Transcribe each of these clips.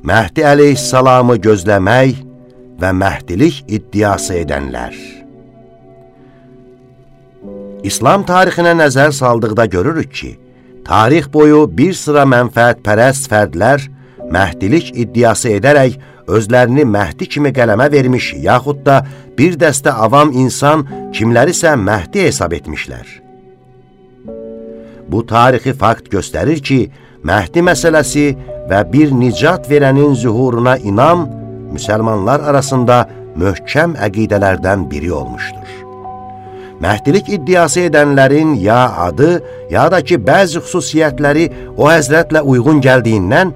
Məhdi əleyhissalamı gözləmək və məhdilik iddiası edənlər. İslam tarixinə nəzər saldıqda görürük ki, tarix boyu bir sıra mənfəətpərəst fərdlər məhdilik iddiası edərək özlərini məhdi kimi qələmə vermiş, yaxud da bir dəstə avam insan kimlərisə məhdi hesab etmişlər. Bu tarixi fakt göstərir ki, məhdi məsələsi və bir nicat verənin zühuruna inam müsəlmanlar arasında möhkəm əqidələrdən biri olmuşdur. Məhdilik iddiası edənlərin ya adı, ya da ki, bəzi xüsusiyyətləri o həzrətlə uyğun gəldiyindən,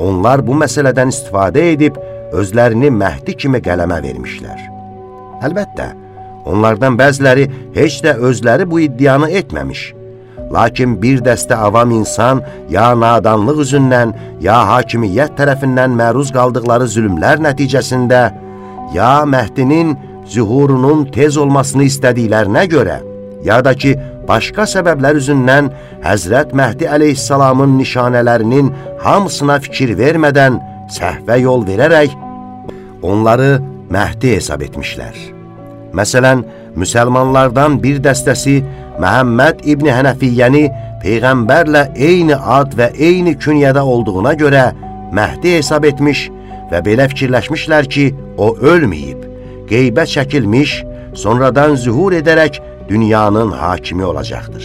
onlar bu məsələdən istifadə edib, özlərini Məhdi kimi qələmə vermişlər. Əlbəttə, onlardan bəziləri heç də özləri bu iddianı etməmiş, Lakin bir dəstə avam insan ya nadanlıq üzündən, ya hakimiyyət tərəfindən məruz qaldıqları zülümlər nəticəsində, ya Məhdinin zühurunun tez olmasını istədiklərinə görə, ya da ki, başqa səbəblər üzündən Həzrət Məhdi əleyhissalamın nişanələrinin hamısına fikir vermədən səhvə yol verərək, onları Məhdi hesab etmişlər. Məsələn, müsəlmanlardan bir dəstəsi Məhəmməd İbni Hənəfiyyəni Peyğəmbərlə eyni ad və eyni künyədə olduğuna görə Məhdi hesab etmiş və belə fikirləşmişlər ki, o ölməyib, qeybə çəkilmiş, sonradan zühur edərək dünyanın hakimi olacaqdır.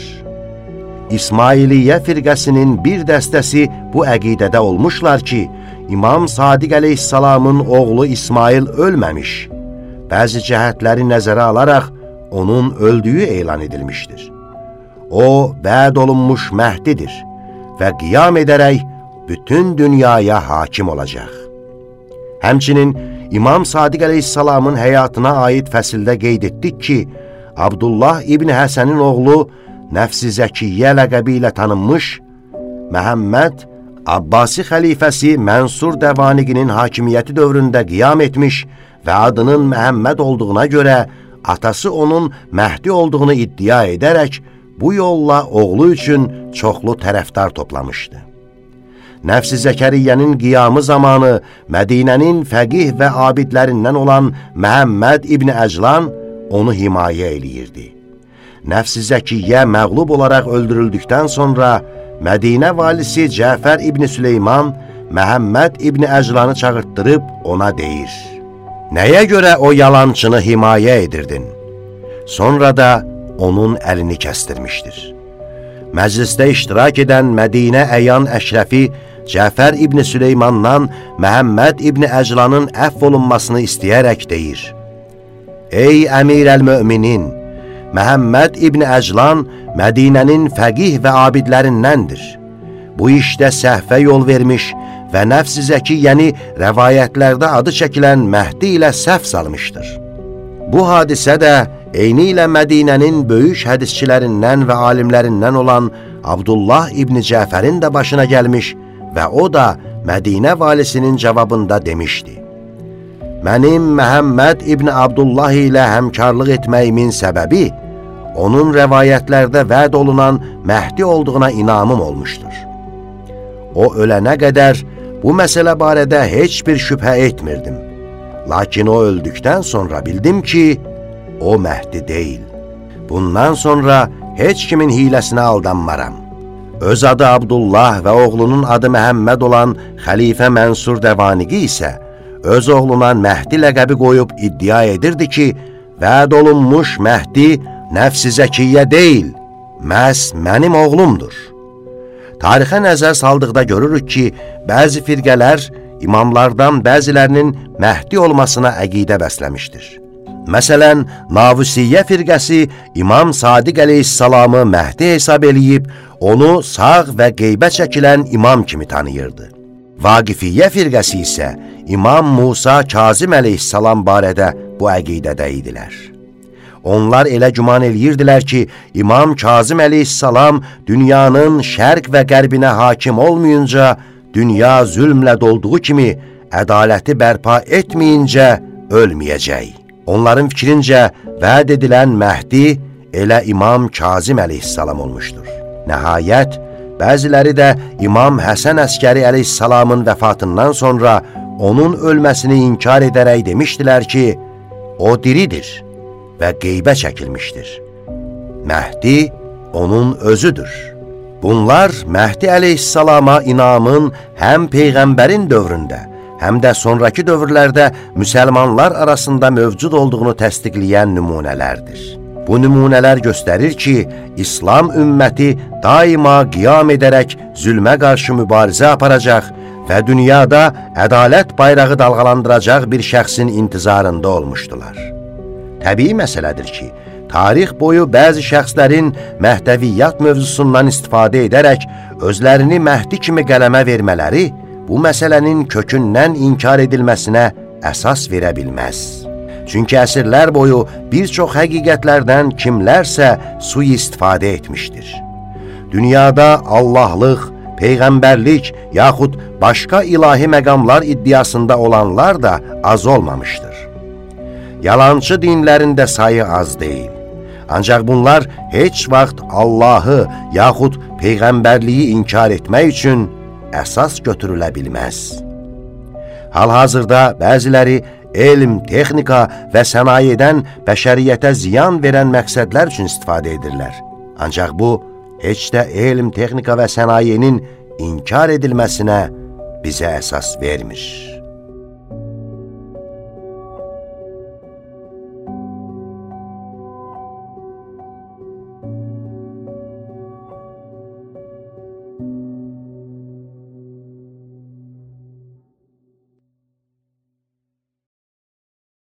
İsmailiyyə firqəsinin bir dəstəsi bu əqidədə olmuşlar ki, İmam Sadiq əleyhissalamın oğlu İsmail ölməmiş, bəzi cəhətləri nəzərə alaraq onun öldüyü elan edilmişdir. O, vəd olunmuş Məhdidir və qiyam edərək bütün dünyaya hakim olacaq. Həmçinin İmam Sadiq əleyhissalamın həyatına aid fəsildə qeyd etdik ki, Abdullah İbni Həsənin oğlu Nəfsi Zəkiyyə ləqəbi ilə tanınmış, Məhəmməd Abbasi xəlifəsi Mənsur Dəvaniqinin hakimiyyəti dövründə qiyam etmiş və adının Məhəmməd olduğuna görə atası onun Məhdi olduğunu iddia edərək, bu yolla oğlu üçün çoxlu tərəfdar toplamışdı. Nəfsi Zəkəriyyənin qiyamı zamanı Mədinənin fəqih və abidlərindən olan Məhəmməd İbni Əclan onu himayə eləyirdi. Nəfsi Zəkiyyə məqlub olaraq öldürüldükdən sonra Mədinə valisi Cəfər İbni Süleyman Məhəmməd İbni Əclanı çağırtdırıb ona deyir, Nəyə görə o yalançını himayə edirdin? Sonra da onun əlini kəstirmişdir. Məclisdə iştirak edən Mədinə əyan əşrəfi Cəfər İbni Süleymandan Məhəmməd İbni Əclanın əff olunmasını istəyərək deyir. Ey əmir əl-müminin, Məhəmməd İbni Əclan Mədinənin fəqih və abidlərindəndir. Bu işdə səhvə yol vermiş və nəfs-i zəkiyyəni rəvayətlərdə adı çəkilən Məhdi ilə səhv salmışdır. Bu hadisə də eyni ilə Mədinənin böyük hədisçilərindən və alimlərindən olan Abdullah İbni Cəfərin də başına gəlmiş və o da Mədinə valisinin cavabında demişdi. Mənim Məhəmməd İbni Abdullah ilə həmkarlıq etməyimin səbəbi, onun rəvayətlərdə vəd olunan Məhdi olduğuna inamım olmuşdur. O ölənə qədər Bu məsələ barədə heç bir şübhə etmirdim. Lakin o öldükdən sonra bildim ki, o Məhdi deyil. Bundan sonra heç kimin hiləsinə aldanmaram. Öz adı Abdullah və oğlunun adı Məhəmməd olan xəlifə Mənsur Dəvaniqi isə öz oğluna Məhdi ləqəbi qoyub iddia edirdi ki, vəd olunmuş Məhdi nəfsi zəkiyyə deyil, məhz mənim oğlumdur. Tarixə nəzər saldıqda görürük ki, bəzi firqələr imamlardan bəzilərinin Məhdi olmasına əqidə bəsləmişdir. Məsələn, Navusiyyə firqəsi İmam Sadiq əleyhissalamı Məhdi hesab eləyib, onu sağ və qeybə çəkilən imam kimi tanıyırdı. Vaqifiyyə firqəsi isə İmam Musa Kazim əleyhissalam barədə bu əqidədə idilər. Onlar elə güman eləyirdilər ki, İmam Kazım əleyhissalam dünyanın şərq və qərbinə hakim olmayınca, dünya zülmlə dolduğu kimi ədaləti bərpa etməyincə ölməyəcək. Onların fikrincə vəd edilən Məhdi elə İmam Kazım əleyhissalam olmuşdur. Nəhayət, bəziləri də İmam Həsən Əskəri əleyhissalamın vəfatından sonra onun ölməsini inkar edərək demişdilər ki, o diridir və qeybə çəkilmişdir. Məhdi onun özüdür. Bunlar Məhdi əleyhissalama inamın həm Peyğəmbərin dövründə, həm də sonraki dövrlərdə müsəlmanlar arasında mövcud olduğunu təsdiqləyən nümunələrdir. Bu nümunələr göstərir ki, İslam ümməti daima qiyam edərək zülmə qarşı mübarizə aparacaq və dünyada ədalət bayrağı dalğalandıracaq bir şəxsin intizarında olmuşdular. Təbii məsələdir ki, tarix boyu bəzi şəxslərin məhdəviyyat mövzusundan istifadə edərək özlərini məhdi kimi qələmə vermələri bu məsələnin kökündən inkar edilməsinə əsas verə bilməz. Çünki əsrlər boyu bir çox həqiqətlərdən kimlərsə sui istifadə etmişdir. Dünyada Allahlıq, peyğəmbərlik yaxud başqa ilahi məqamlar iddiasında olanlar da az olmamışdır. Yalançı dinlərində sayı az deyil. Ancaq bunlar heç vaxt Allahı yaxud peyğəmbərliyi inkar etmək üçün əsas götürülə bilməz. Hal-hazırda bəziləri elm, texnika və sənayedən bəşəriyyətə ziyan verən məqsədlər üçün istifadə edirlər. Ancaq bu, heç də elm, texnika və sənayenin inkar edilməsinə bizə əsas vermir.